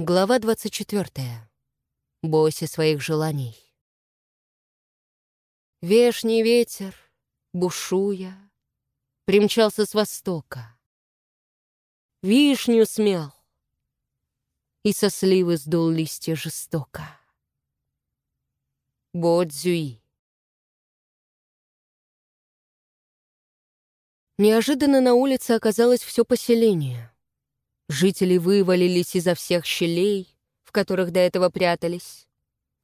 Глава 24. Бойся своих желаний. Вешний ветер, бушуя, примчался с востока. Вишню смял и со сливы сдул листья жестоко. Бодзюи. Неожиданно на улице оказалось все поселение. Жители вывалились изо всех щелей, в которых до этого прятались,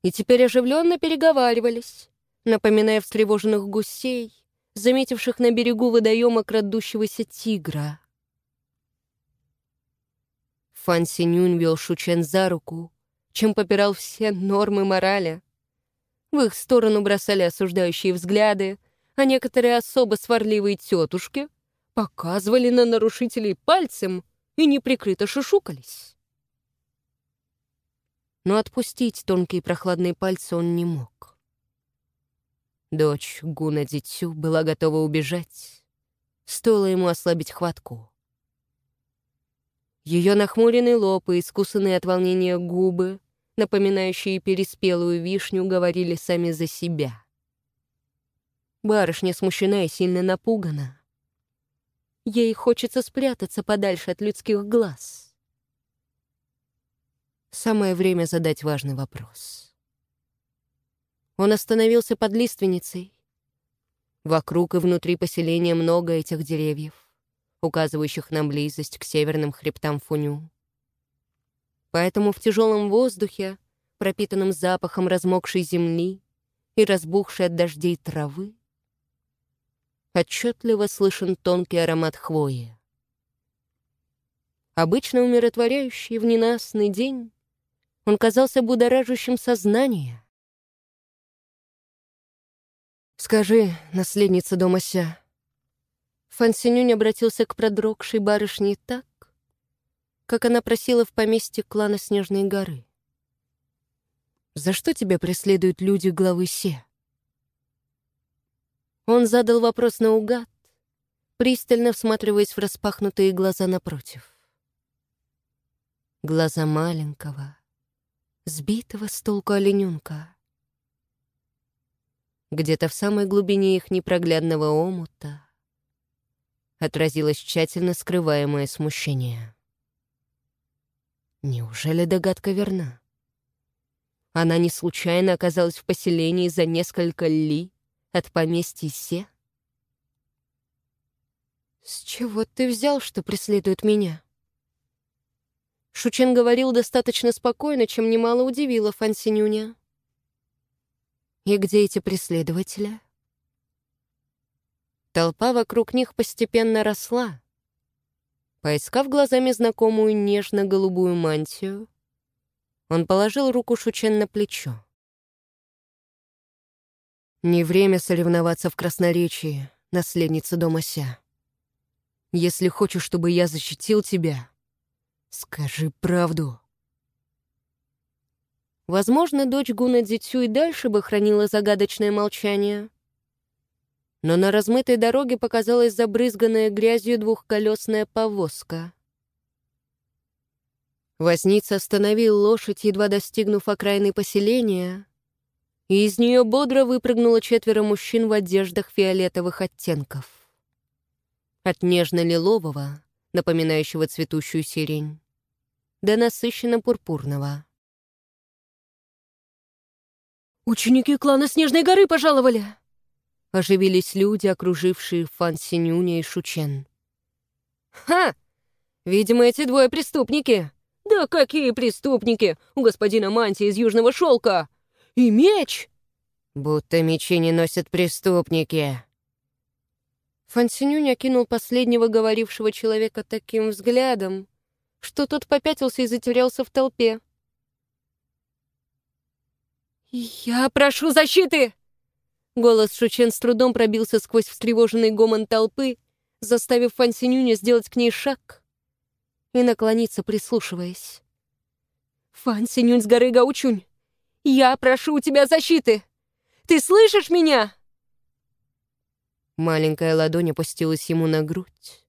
и теперь оживленно переговаривались, напоминая встревоженных гусей, заметивших на берегу водоема крадущегося тигра. Фан Синюнь вел Шучен за руку, чем попирал все нормы морали. В их сторону бросали осуждающие взгляды, а некоторые особо сварливые тетушки показывали на нарушителей пальцем — и неприкрыто шушукались. Но отпустить тонкие прохладные пальцы он не мог. Дочь Гуна Дитю была готова убежать, стоило ему ослабить хватку. Ее нахмуренный лоб и искусанные от волнения губы, напоминающие переспелую вишню, говорили сами за себя. Барышня смущена и сильно напугана. Ей хочется спрятаться подальше от людских глаз. Самое время задать важный вопрос. Он остановился под лиственницей. Вокруг и внутри поселения много этих деревьев, указывающих на близость к северным хребтам Фуню. Поэтому в тяжелом воздухе, пропитанном запахом размокшей земли и разбухшей от дождей травы, отчетливо слышен тонкий аромат хвои. Обычно умиротворяющий в ненастный день, он казался будоражащим сознание. «Скажи, наследница дома Ся». Фан Синюнь обратился к продрогшей барышне так, как она просила в поместье клана Снежной горы. «За что тебя преследуют люди главы Се?» Он задал вопрос наугад, пристально всматриваясь в распахнутые глаза напротив. Глаза маленького, сбитого с толку олененка. Где-то в самой глубине их непроглядного омута отразилось тщательно скрываемое смущение. Неужели догадка верна? Она не случайно оказалась в поселении за несколько ли от поместья Се? «С чего ты взял, что преследует меня?» Шучен говорил достаточно спокойно, чем немало удивило Фансинюня. «И где эти преследователи?» Толпа вокруг них постепенно росла. Поискав глазами знакомую нежно-голубую мантию, он положил руку Шучен на плечо. Не время соревноваться в красноречии, наследница дома Ся. Если хочешь, чтобы я защитил тебя, скажи правду. Возможно, дочь Гуна Дзитю и дальше бы хранила загадочное молчание. Но на размытой дороге показалась забрызганная грязью двухколесная повозка. Возница остановил лошадь, едва достигнув окраины поселения, и из нее бодро выпрыгнуло четверо мужчин в одеждах фиолетовых оттенков. От нежно-лилового, напоминающего цветущую сирень, до насыщенно-пурпурного. «Ученики клана Снежной горы пожаловали!» Оживились люди, окружившие Фан Синюня и Шучен. «Ха! Видимо, эти двое преступники!» «Да какие преступники! У господина Манти из Южного Шелка! И меч!» «Будто мечи не носят преступники!» Фансинюнь окинул последнего говорившего человека таким взглядом, что тот попятился и затерялся в толпе. «Я прошу защиты!» Голос Шучен с трудом пробился сквозь встревоженный гомон толпы, заставив Фансинюня сделать к ней шаг и наклониться, прислушиваясь. «Фансинюнь с горы Гаучунь! Я прошу у тебя защиты! Ты слышишь меня?» Маленькая ладонь опустилась ему на грудь,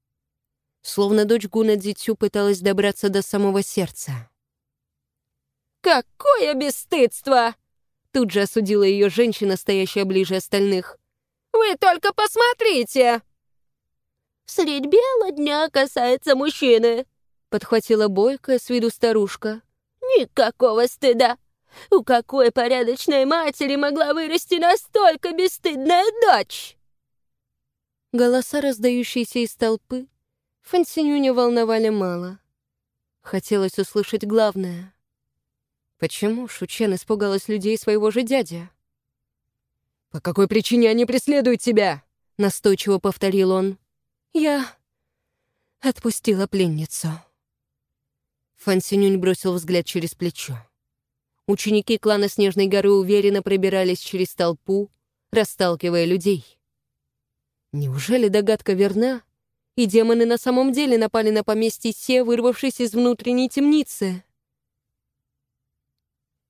словно дочь Гуна Дзитю пыталась добраться до самого сердца. «Какое бесстыдство!» Тут же осудила ее женщина, стоящая ближе остальных. «Вы только посмотрите!» «Средь бела дня касается мужчины», — подхватила бойкая с виду старушка. «Никакого стыда! У какой порядочной матери могла вырасти настолько бесстыдная дочь?» Голоса, раздающиеся из толпы, Фансинюня волновали мало. Хотелось услышать главное. Почему Шучен испугалась людей своего же дяди? «По какой причине они преследуют тебя?» — настойчиво повторил он. «Я отпустила пленницу». Фан Синюнь бросил взгляд через плечо. Ученики клана Снежной горы уверенно пробирались через толпу, расталкивая людей. Неужели догадка верна, и демоны на самом деле напали на поместье Се, вырвавшись из внутренней темницы?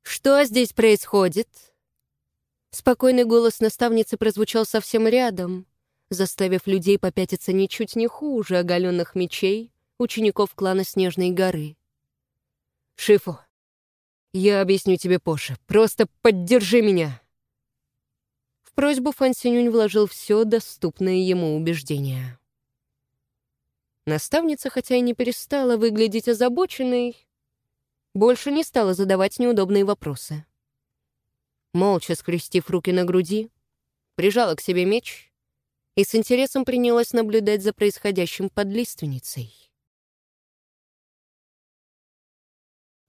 «Что здесь происходит?» Спокойный голос наставницы прозвучал совсем рядом, заставив людей попятиться ничуть не хуже оголенных мечей учеников клана Снежной горы. «Шифу, я объясню тебе позже. Просто поддержи меня!» В просьбу Фан Синюнь вложил все доступное ему убеждение. Наставница, хотя и не перестала выглядеть озабоченной, больше не стала задавать неудобные вопросы. Молча скрестив руки на груди, прижала к себе меч и с интересом принялась наблюдать за происходящим под лиственницей.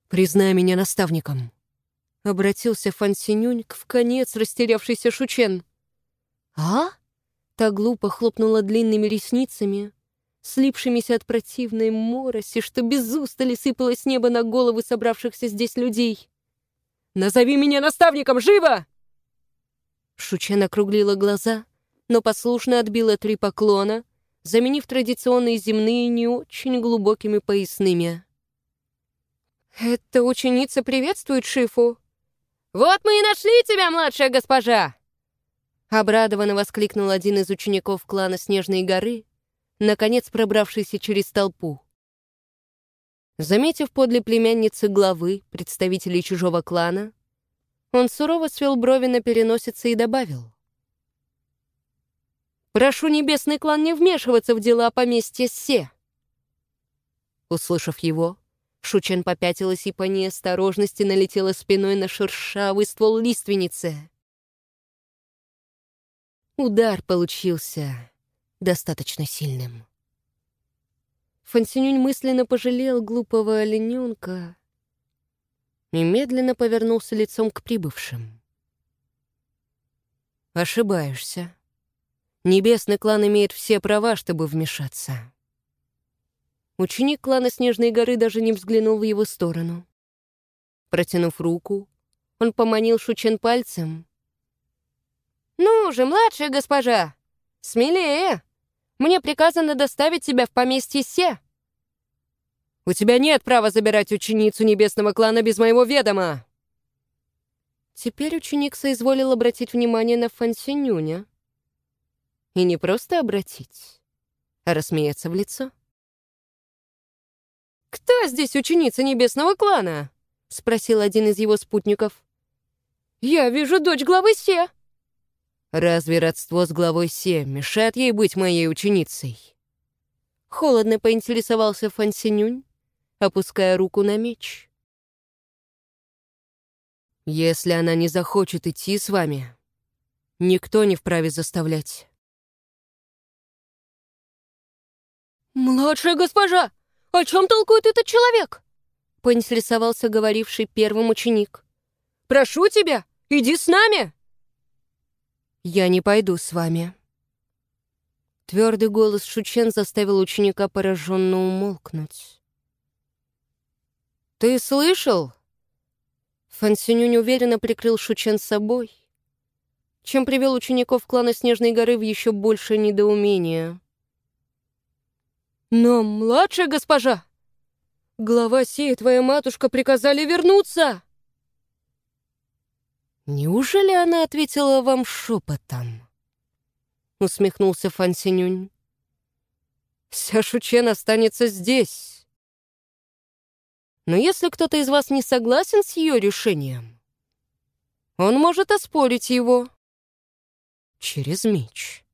«Признай меня наставником», — обратился Фан Синюнь к вконец растерявшийся Шучен. «А?» — та глупо хлопнула длинными ресницами, слипшимися от противной мороси, что без устали сыпалось с неба на головы собравшихся здесь людей. «Назови меня наставником, живо!» Шучен округлила глаза — но послушно отбила три поклона, заменив традиционные земные не очень глубокими поясными. «Эта ученица приветствует Шифу!» «Вот мы и нашли тебя, младшая госпожа!» Обрадованно воскликнул один из учеников клана Снежной горы, наконец пробравшийся через толпу. Заметив подле племянницы главы, представителей чужого клана, он сурово свел брови на переносице и добавил. Прошу небесный клан не вмешиваться в дела поместья Се. Услышав его, Шучен попятилась и по неосторожности налетела спиной на шершавый ствол лиственницы. Удар получился достаточно сильным. Фансинюнь мысленно пожалел глупого олененка и медленно повернулся лицом к прибывшим. «Ошибаешься», Небесный клан имеет все права, чтобы вмешаться. Ученик клана Снежной горы даже не взглянул в его сторону. Протянув руку, он поманил Шучен пальцем. «Ну же, младшая госпожа, смелее! Мне приказано доставить тебя в поместье Се!» «У тебя нет права забирать ученицу небесного клана без моего ведома!» Теперь ученик соизволил обратить внимание на Фансинюня. И не просто обратить, а рассмеяться в лицо. «Кто здесь ученица небесного клана?» — спросил один из его спутников. «Я вижу дочь главы Се». «Разве родство с главой Се мешает ей быть моей ученицей?» Холодно поинтересовался Фансинюнь, опуская руку на меч. «Если она не захочет идти с вами, никто не вправе заставлять». «Младшая госпожа, о чем толкует этот человек?» — поинтересовался говоривший первым ученик. «Прошу тебя, иди с нами!» «Я не пойду с вами». Твердый голос Шучен заставил ученика пораженно умолкнуть. «Ты слышал?» Фансиню неуверенно прикрыл Шучен собой, чем привел учеников клана Снежной горы в еще большее недоумение. «Но, младшая госпожа, глава сей твоя матушка приказали вернуться!» «Неужели она ответила вам шепотом?» — усмехнулся Фан Синюнь. «Ся Шучен останется здесь. Но если кто-то из вас не согласен с ее решением, он может оспорить его через меч.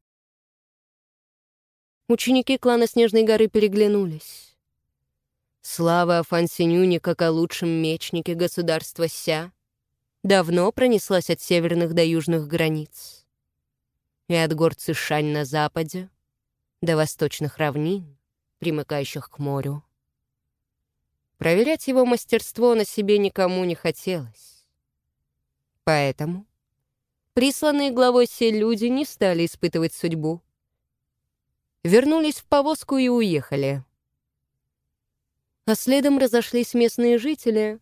Ученики клана Снежной горы переглянулись. Слава о Фансинюне как о лучшем мечнике государства Ся давно пронеслась от северных до южных границ. И от гор Цишань на западе до восточных равнин, примыкающих к морю. Проверять его мастерство на себе никому не хотелось. Поэтому присланные главой все люди не стали испытывать судьбу. Вернулись в повозку и уехали а следом разошлись местные жители,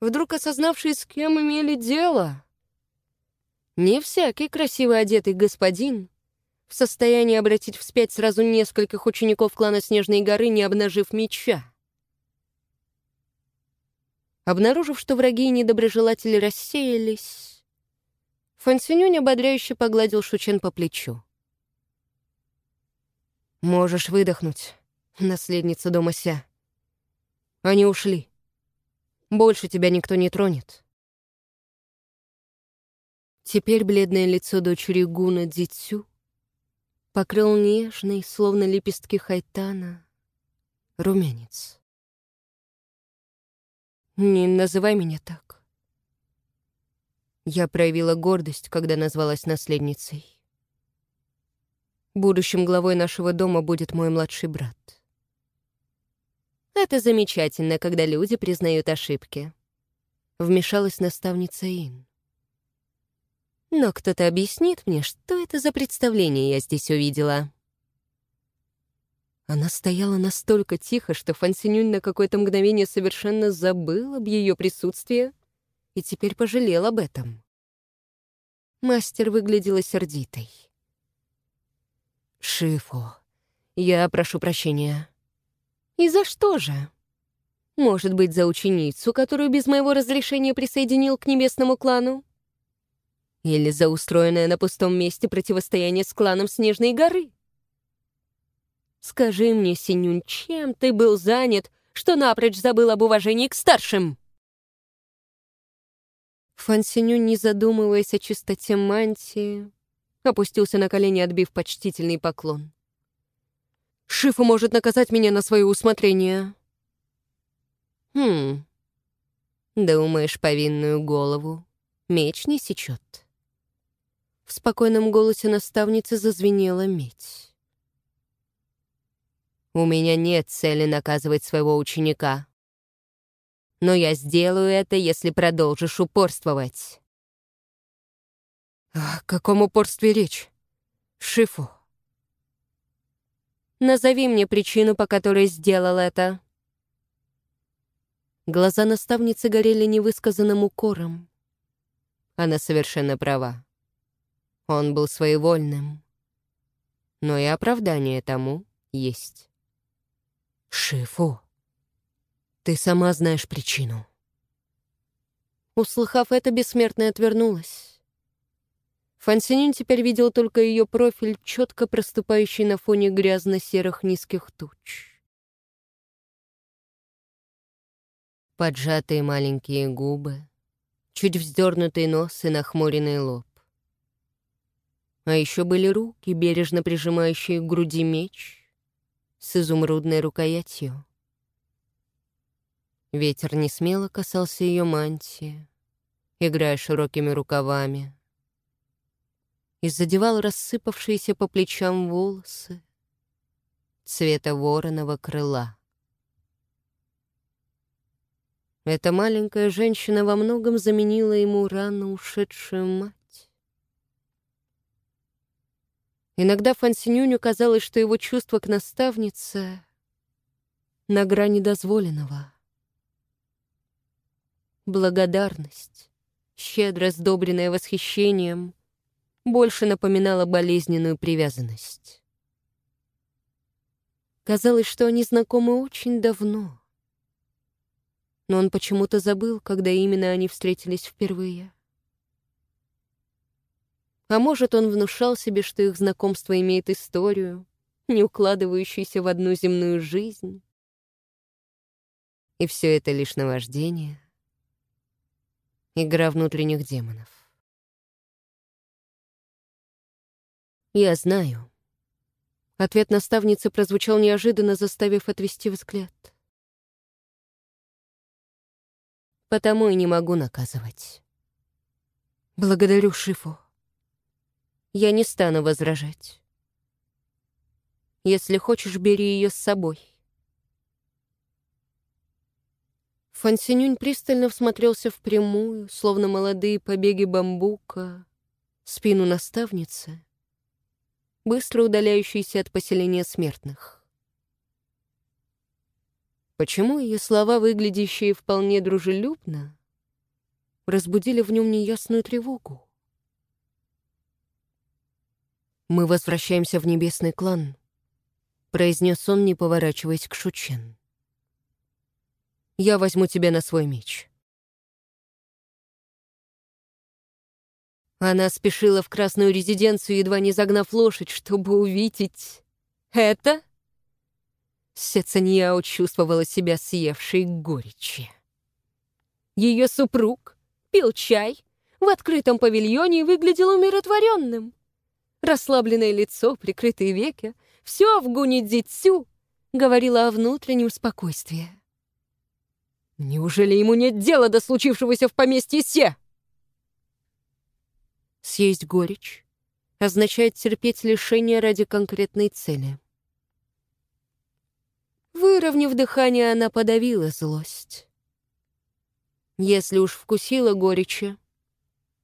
вдруг осознавшие, с кем имели дело. Не всякий красиво одетый господин в состоянии обратить вспять сразу нескольких учеников клана Снежной горы, не обнажив меча. Обнаружив, что враги и недоброжелатели рассеялись, Фансинюнь ободряюще погладил Шучен по плечу. «Можешь выдохнуть, наследница дома Ся. Они ушли. Больше тебя никто не тронет. Теперь бледное лицо дочери Гуна Дитсю покрыл нежный, словно лепестки хайтана, румянец. «Не называй меня так». Я проявила гордость, когда назвалась наследницей. Будущим главой нашего дома будет мой младший брат. Это замечательно, когда люди признают ошибки. Вмешалась наставница Ин. Но кто-то объяснит мне, что это за представление я здесь увидела. Она стояла настолько тихо, что Фансинюнь на какое-то мгновение совершенно забыл об ее присутствии и теперь пожалел об этом. Мастер выглядела сердитой. «Шифу, я прошу прощения. И за что же? Может быть, за ученицу, которую без моего разрешения присоединил к небесному клану? Или за устроенное на пустом месте противостояние с кланом Снежной горы? Скажи мне, Синюнь, чем ты был занят, что напрочь забыл об уважении к старшим? Фан Синюнь, не задумываясь о чистоте мантии, опустился на колени, отбив почтительный поклон. Шифа может наказать меня на свое усмотрение. Хм. Думаешь, повинную голову меч не сечет? В спокойном голосе наставницы зазвенела медь. У меня нет цели наказывать своего ученика. Но я сделаю это, если продолжишь упорствовать. О каком упорстве речь? Шифу, Назови мне причину, по которой сделал это». Глаза наставницы горели невысказанным укором. Она совершенно права. Он был своевольным. Но и оправдание тому есть. «Шифу, ты сама знаешь причину». Услыхав это, бессмертная отвернулась. Фансинин теперь видел только ее профиль, четко проступающий на фоне грязно-серых низких туч. Поджатые маленькие губы, чуть вздернутый нос и нахмуренный лоб. А еще были руки, бережно прижимающие к груди меч с изумрудной рукоятью. Ветер не смело касался ее мантии, играя широкими рукавами, и задевал рассыпавшиеся по плечам волосы цвета вороного крыла. Эта маленькая женщина во многом заменила ему рано ушедшую мать. Иногда Фансинюню казалось, что его чувство к наставнице на грани дозволенного. Благодарность, щедро сдобренная восхищением — больше напоминала болезненную привязанность. Казалось, что они знакомы очень давно. Но он почему-то забыл, когда именно они встретились впервые. А может, он внушал себе, что их знакомство имеет историю, не укладывающуюся в одну земную жизнь. И все это лишь наваждение, игра внутренних демонов. Я знаю. Ответ наставницы прозвучал неожиданно, заставив отвести взгляд. Потому и не могу наказывать. Благодарю Шифу. Я не стану возражать. Если хочешь, бери ее с собой. Фансинюнь пристально всмотрелся в прямую, словно молодые побеги бамбука, спину наставницы, быстро удаляющейся от поселения смертных. Почему ее слова, выглядящие вполне дружелюбно, разбудили в нем неясную тревогу? «Мы возвращаемся в небесный клан», — произнес он, не поворачиваясь к Шучен. «Я возьму тебя на свой меч». Она спешила в красную резиденцию, едва не загнав лошадь, чтобы увидеть это. Сецаньяо чувствовала себя съевшей горечи. Ее супруг пил чай в открытом павильоне и выглядел умиротворенным. Расслабленное лицо, прикрытые веки, все в гунидзицю говорило о внутреннем спокойствии. Неужели ему нет дела до случившегося в поместье Се? Съесть горечь означает терпеть лишение ради конкретной цели. Выровняв дыхание, она подавила злость. Если уж вкусила горечи,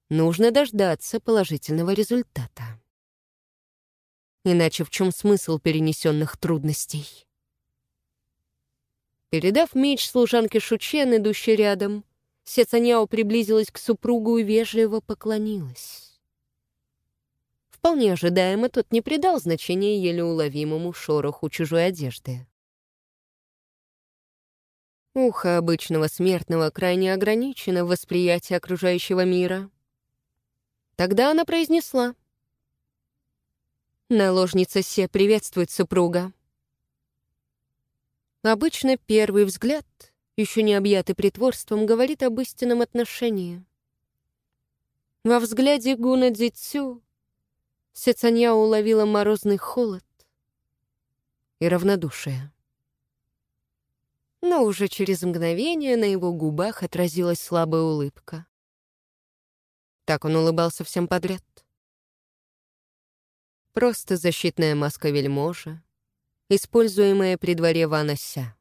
нужно дождаться положительного результата. Иначе в чем смысл перенесенных трудностей? Передав меч служанке Шучен, идущей рядом, Сецаняо приблизилась к супругу и вежливо поклонилась. Вполне ожидаемо, тот не придал значения еле уловимому шороху чужой одежды. Ухо обычного смертного крайне ограничено в восприятии окружающего мира. Тогда она произнесла. Наложница Се приветствует супруга. Обычно первый взгляд, еще не объятый притворством, говорит об истинном отношении. Во взгляде Гуна Дзицю Сецанья уловила морозный холод и равнодушие. Но уже через мгновение на его губах отразилась слабая улыбка. Так он улыбался всем подряд. Просто защитная маска вельможа, используемая при дворе Ванася.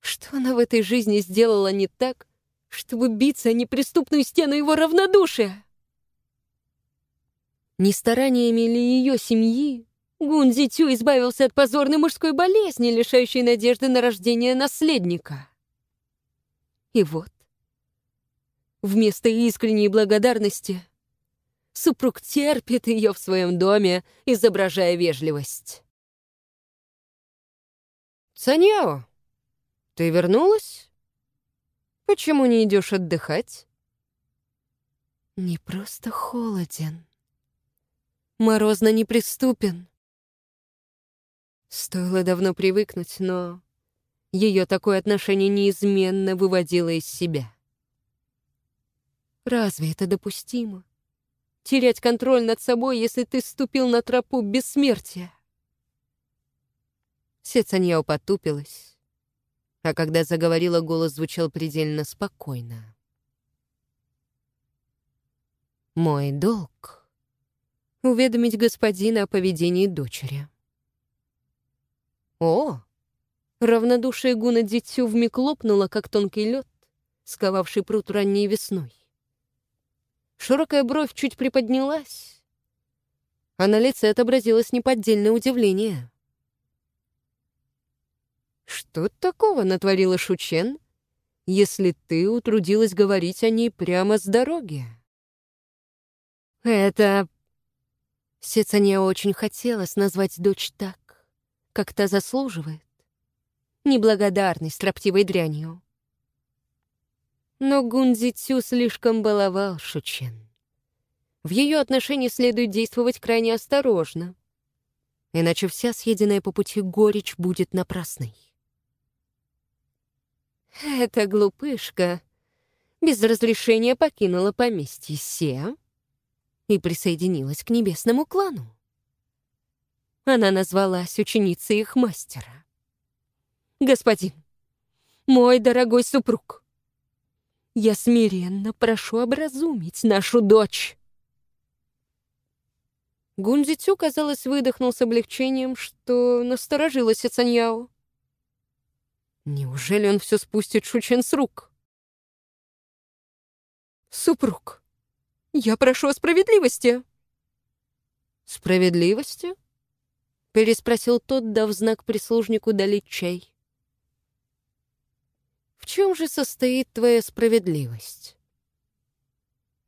Что она в этой жизни сделала не так, чтобы биться о неприступную стену его равнодушия? Не стараниями ли ее семьи Гун Зитю избавился от позорной мужской болезни, лишающей надежды на рождение наследника? И вот, вместо искренней благодарности, супруг терпит ее в своем доме, изображая вежливость. «Саньяо, ты вернулась? Почему не идешь отдыхать?» «Не просто холоден», морозно неприступен. Стоило давно привыкнуть, но ее такое отношение неизменно выводило из себя. Разве это допустимо? Терять контроль над собой, если ты ступил на тропу бессмертия? Сецаньяо потупилась, а когда заговорила, голос звучал предельно спокойно. «Мой долг уведомить господина о поведении дочери. О! Равнодушие Гуна Дитю вмиг лопнуло, как тонкий лед, сковавший пруд ранней весной. Широкая бровь чуть приподнялась, а на лице отобразилось неподдельное удивление. «Что такого натворила Шучен, если ты утрудилась говорить о ней прямо с дороги?» «Это Сецане очень хотелось назвать дочь так, как та заслуживает. Неблагодарной, строптивой дрянью. Но Гунзи Цю слишком баловал Шучен. В ее отношении следует действовать крайне осторожно, иначе вся съеденная по пути горечь будет напрасной. Эта глупышка без разрешения покинула поместье Се и присоединилась к небесному клану. Она назвалась ученицей их мастера. «Господин, мой дорогой супруг, я смиренно прошу образумить нашу дочь». Гунзицю, казалось, выдохнул с облегчением, что насторожилась Цаньяо. Неужели он все спустит Шучен с рук? «Супруг, я прошу о справедливости». «Справедливости?» — переспросил тот, дав знак прислужнику долить чай. «В чем же состоит твоя справедливость?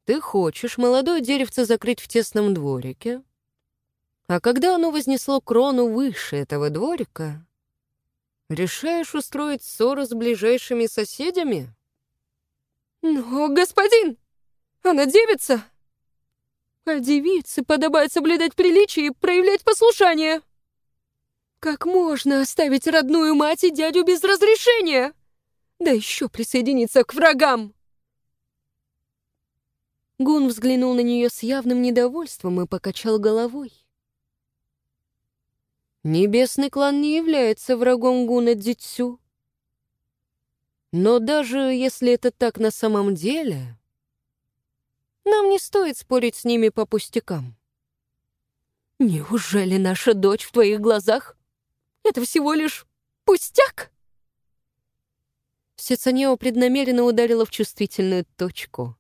Ты хочешь молодое деревце закрыть в тесном дворике, а когда оно вознесло крону выше этого дворика, решаешь устроить ссору с ближайшими соседями? Но, господин, она девица! А девице подобает соблюдать приличие и проявлять послушание. Как можно оставить родную мать и дядю без разрешения? Да еще присоединиться к врагам!» Гун взглянул на нее с явным недовольством и покачал головой. Небесный клан не является врагом Гуна Дзитсю. Но даже если это так на самом деле, нам не стоит спорить с ними по пустякам. Неужели наша дочь в твоих глазах — это всего лишь пустяк? Сецанео преднамеренно ударила в чувствительную точку.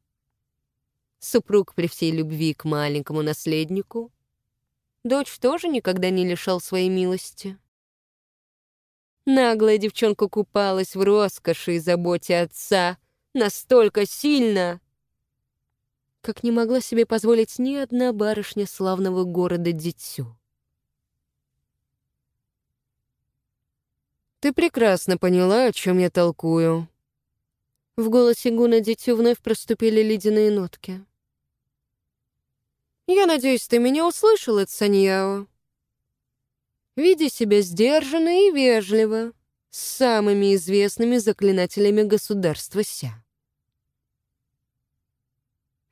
Супруг при всей любви к маленькому наследнику Дочь тоже никогда не лишал своей милости. Наглая девчонка купалась в роскоши и заботе отца настолько сильно, как не могла себе позволить ни одна барышня славного города Дитсю. «Ты прекрасно поняла, о чем я толкую». В голосе Гуна Дитю вновь проступили ледяные нотки. Я надеюсь, ты меня услышал, Эцаньяо. Веди себя сдержанно и вежливо с самыми известными заклинателями государства Ся.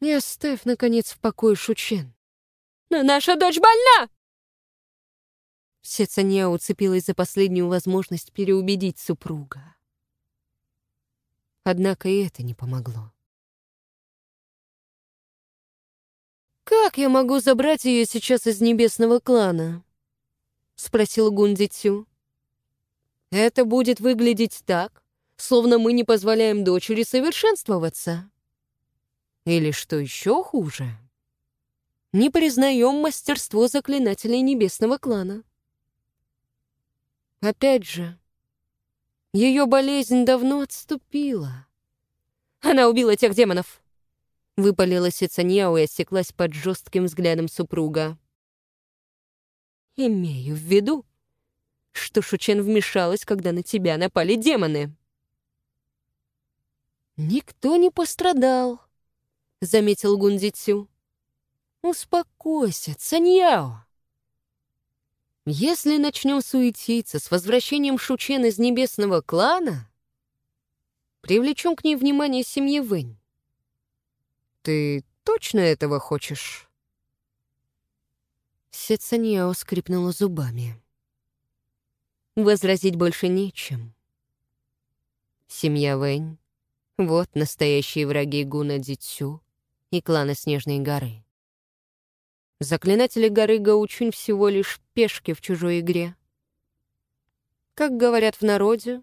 И оставь, наконец, в покое Шучен. Но наша дочь больна! Все Цанья уцепилась за последнюю возможность переубедить супруга. Однако и это не помогло. «Как я могу забрать ее сейчас из небесного клана?» — спросил Гундитю. «Это будет выглядеть так, словно мы не позволяем дочери совершенствоваться. Или, что еще хуже, не признаем мастерство заклинателей небесного клана. Опять же, ее болезнь давно отступила. Она убила тех демонов. Выпалила Сицаньяо и осеклась под жестким взглядом супруга. «Имею в виду, что Шучен вмешалась, когда на тебя напали демоны». «Никто не пострадал», — заметил Гундитсю. «Успокойся, Цаньяо. Если начнем суетиться с возвращением Шучен из небесного клана, привлечем к ней внимание семьи Вэнь. Ты точно этого хочешь?» Сецаньяо скрипнула зубами. Возразить больше нечем. Семья Вэнь — вот настоящие враги Гуна Дитсю и клана Снежной горы. Заклинатели горы Гаучунь всего лишь пешки в чужой игре. Как говорят в народе,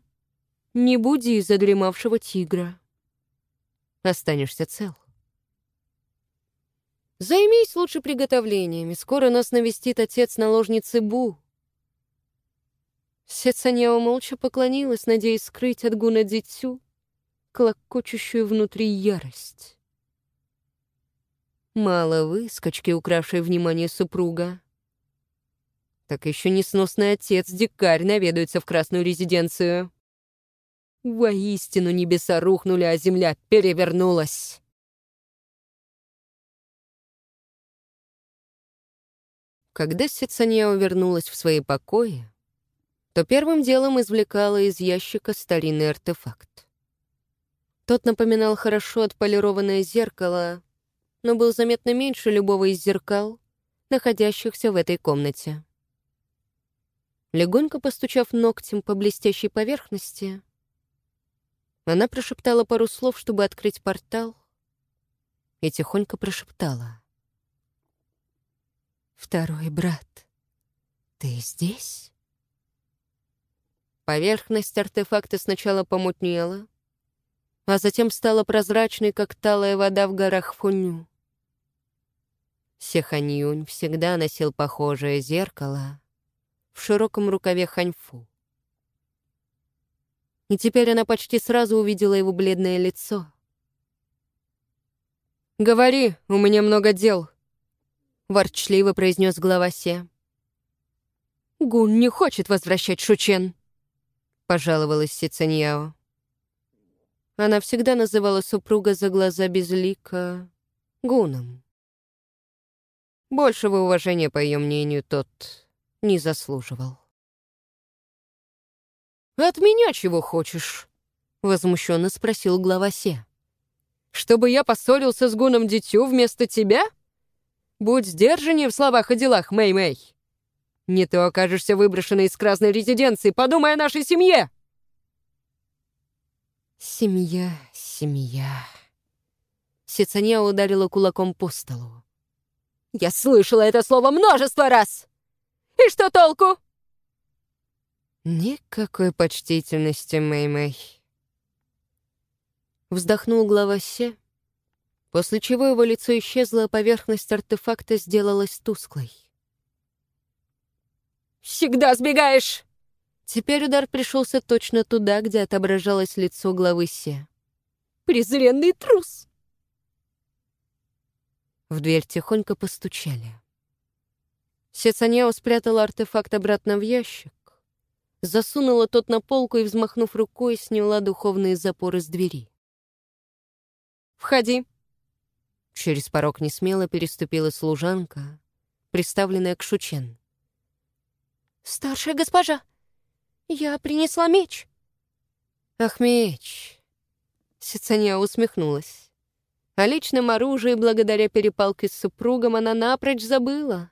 не буди задремавшего тигра. Останешься цел. Займись лучше приготовлениями. Скоро нас навестит отец наложницы Бу. Сецаньяо молча поклонилась, надеясь скрыть от Гуна Дзитсю клокочущую внутри ярость. Мало выскочки, укравшей внимание супруга. Так еще несносный отец-дикарь наведается в красную резиденцию. Воистину небеса рухнули, а земля перевернулась. Когда Сицаньяо вернулась в свои покои, то первым делом извлекала из ящика старинный артефакт. Тот напоминал хорошо отполированное зеркало, но был заметно меньше любого из зеркал, находящихся в этой комнате. Легонько постучав ногтем по блестящей поверхности, она прошептала пару слов, чтобы открыть портал, и тихонько прошептала. «Второй брат, ты здесь?» Поверхность артефакта сначала помутнела, а затем стала прозрачной, как талая вода в горах Фуню. Сеханьюнь всегда носил похожее зеркало в широком рукаве ханьфу. И теперь она почти сразу увидела его бледное лицо. «Говори, у меня много дел», — ворчливо произнес глава Се. «Гун не хочет возвращать Шучен», — пожаловалась Сицаньяо. Она всегда называла супруга за глаза безлика Гуном. Большего уважения, по ее мнению, тот не заслуживал. «От меня чего хочешь?» — возмущенно спросил глава Се. «Чтобы я поссорился с Гуном Дитю вместо тебя? Будь сдержаннее в словах и делах, Мэй-Мэй. Не то окажешься выброшенной из красной резиденции. Подумай о нашей семье!» «Семья, семья...» Сицания ударила кулаком по столу. «Я слышала это слово множество раз! И что толку?» «Никакой почтительности, Мэй-Мэй». Вздохнул глава Се, после чего его лицо исчезло, а поверхность артефакта сделалась тусклой. «Всегда сбегаешь!» Теперь удар пришелся точно туда, где отображалось лицо главы Се. «Презренный трус!» В дверь тихонько постучали. Сецанео спрятала артефакт обратно в ящик, засунула тот на полку и, взмахнув рукой, сняла духовные запоры с двери. «Входи!» Через порог несмело переступила служанка, приставленная к Шучен. «Старшая госпожа, я принесла меч». «Ах, меч!» Сицания усмехнулась. О личном оружии, благодаря перепалке с супругом, она напрочь забыла.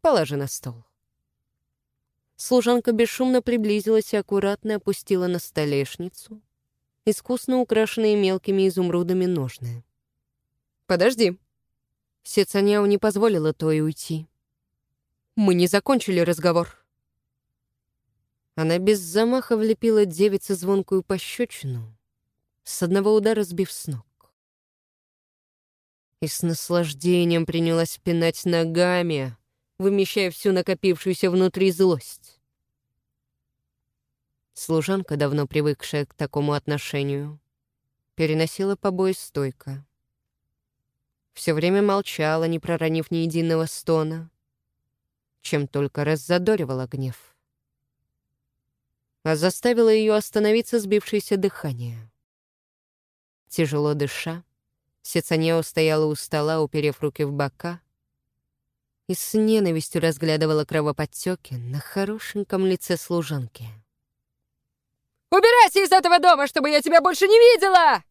«Положи на стол». Служанка бесшумно приблизилась и аккуратно опустила на столешницу искусно украшенные мелкими изумрудами ножны. «Подожди». Сецаняу не позволила той уйти. Мы не закончили разговор. Она без замаха влепила девице звонкую пощечину, с одного удара сбив с ног. И с наслаждением принялась пинать ногами, вымещая всю накопившуюся внутри злость. Служанка, давно привыкшая к такому отношению, переносила побои стойко. Все время молчала, не проронив ни единого стона, чем только раззадоривала гнев. А заставила ее остановиться сбившееся дыхание. Тяжело дыша, Сецанео стояла у стола, уперев руки в бока, и с ненавистью разглядывала кровоподтеки на хорошеньком лице служанки. «Убирайся из этого дома, чтобы я тебя больше не видела!»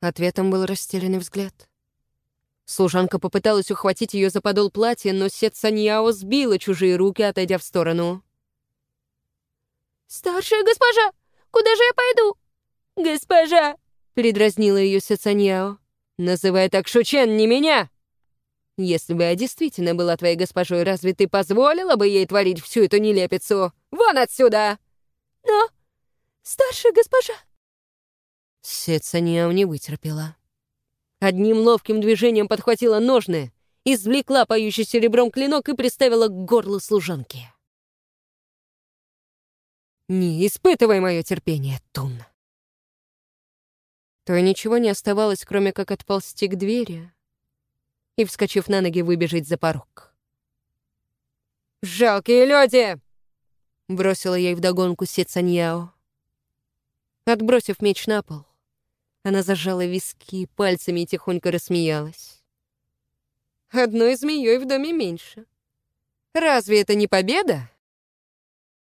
Ответом был растерянный взгляд. Служанка попыталась ухватить ее за подол платья, но Сет Саньяо сбила чужие руки, отойдя в сторону. «Старшая госпожа, куда же я пойду?» «Госпожа!» — передразнила ее Сет Саньяо. «Называй так Шучен, не меня!» «Если бы я действительно была твоей госпожой, разве ты позволила бы ей творить всю эту нелепицу? Вон отсюда!» «Но, старшая госпожа...» Сет Саньяо не вытерпела. Одним ловким движением подхватила ножны, извлекла поющий серебром клинок и приставила к горлу служанки. «Не испытывай мое терпение, Тун!» То ничего не оставалось, кроме как отползти к двери и, вскочив на ноги, выбежать за порог. «Жалкие люди!» — бросила ей вдогонку Сецаньяо. Отбросив меч на пол, она зажала виски пальцами и тихонько рассмеялась. Одной змеей в доме меньше. Разве это не победа?